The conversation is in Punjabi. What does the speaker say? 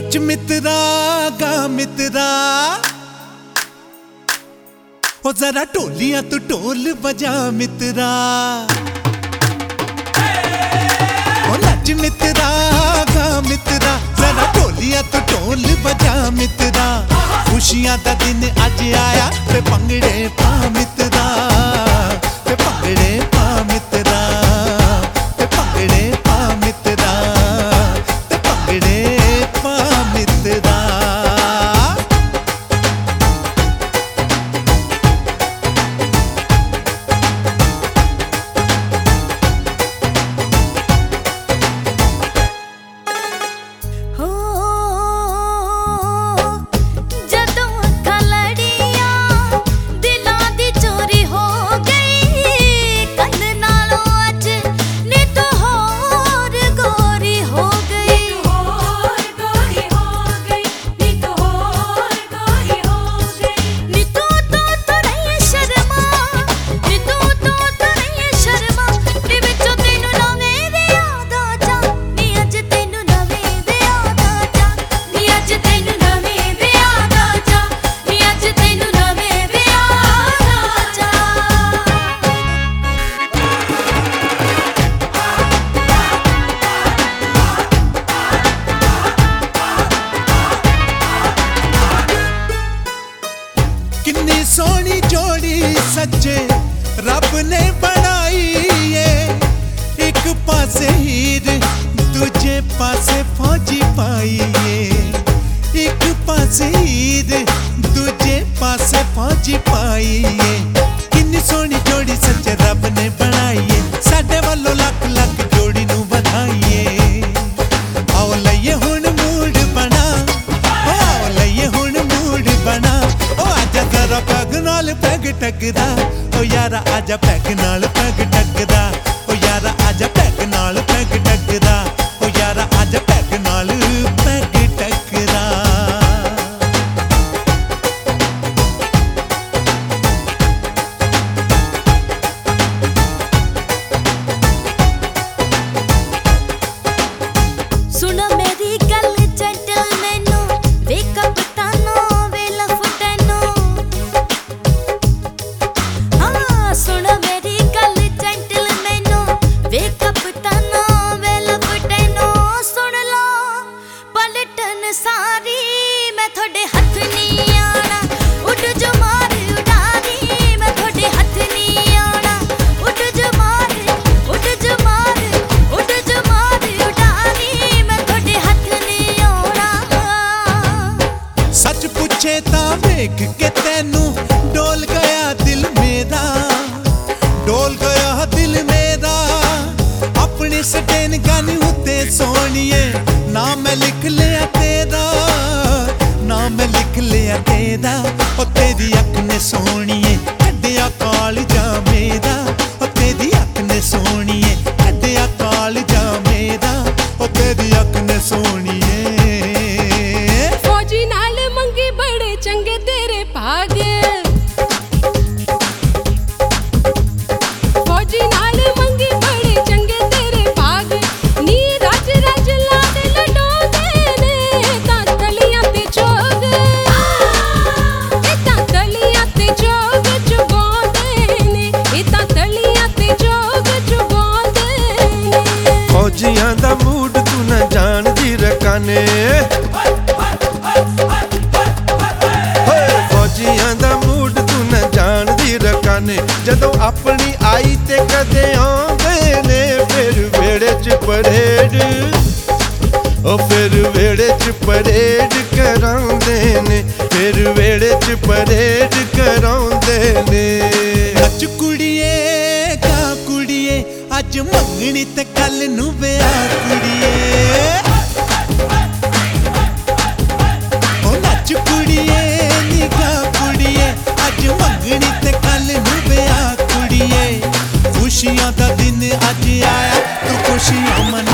ਨੱਚ ਮਿੱਤਰਾ ਗਾ ਮਿੱਤਰਾ। ਹੋ ਜ਼ਰਾ ਢੋਲੀਆਂ ਤੂੰ ਢੋਲ ਵਜਾ ਮਿੱਤਰਾ। ਹੋ ਨੱਚ ਮਿੱਤਰਾ ਗਾ ਮਿੱਤਰਾ। ਜ਼ਰਾ ਢੋਲੀਆਂ ਤੂੰ ਢੋਲ ਵਜਾ ਮਿੱਤਰਾ। ਖੁਸ਼ੀਆਂ ਦਾ ਦਿਨ ਅੱਜ ਆਇਆ, ਤੇ ਭੰਗੜੇ ਪਾ ਮਿੱਤਰਾ। ਤੇ ਭੰਗੜੇ ਪਾ ਮਿੱਤਰਾ। ਸੋਹਣੀ ਜੋੜੀ ਸੱਚੇ ਰੱਬ ਨੇ ਬਣਾਈ ਏ। ਇੱਕ ਪਾਸੇ ਹੀਰ, ਦੂਜੇ ਪਾਸੇ ਫੌਜੀ ਪਾਈ ਏ। ਇੱਕ ਪਾਸੇ ਹੀਰ, ਦੂਜੇ ਪਾਸੇ ਫੌਜੀ ਪਾਈ ਏ। ਕਿੰਨੀ ਸੋਹਣੀ ਜੋੜੀ ਸੱਚੇ ਰੱਬ ਨੇ ਟਕ ਟਕ ਦਾ ਓ ਯਾਰਾ ਆਜਾ ਪੈਕ ਨਾਲ ਕਹਾਣੀਏ ਨਾ ਮੈਂ ਲਿਖ ਲਿਆ ਤੇਰਾ, ਨਾ ਮੈਂ ਲਿਖ ਲਿਆ ਤੇਰਾ। ਉਹ ਤੇਰੀ ਅੱਖ ਨੇ ਸੋਹਣੀਏ, ਕੱਢਿਆ ਕਾਲਜਾ ਮੇਰਾ। ਉਹ ਤੇਰੀ ਅੱਖ ਨੇ ਸੋਹਣੀਏ, ਕੱਢਿਆ ਕਾਲਜਾ ਮੇਰਾ। ਉਹ ਤੇਰੀ ਅੱਖ ਦਿਲਾਂ ਦਾ ਮੂਡ ਤੂੰ ਨਾ ਜਾਣਦੀ ਰਕਾਨੇ ਫੌਜੀਆਂ ਦਾ ਮੂਡ ਤੂੰ ਨਾ ਜਾਣਦੀ ਰਕਾਨੇ ਜਦੋਂ ਆਪਣੀ ਆਈ ਤੇ ਕਦੇ ਆਉਂ ਅੱਜ ਮੰਗਣੀ ਤੇ ਕੱਲ ਨੂੰ ਵਿਆਹ ਕੁੜੀਏ। ਉਹ ਕੁੜੀਏ ਕੁੜੀਏ, ਅੱਜ ਮੰਗਣੀ ਤੇ ਕੱਲ ਨੂੰ ਵਿਆਹ ਕੁੜੀਏ। ਖੁਸ਼ੀਆਂ ਦਾ ਦਿਨ ਅੱਜ ਆਇਆ, ਤੂੰ ਖੁਸ਼ੀਆਂ ਮਨ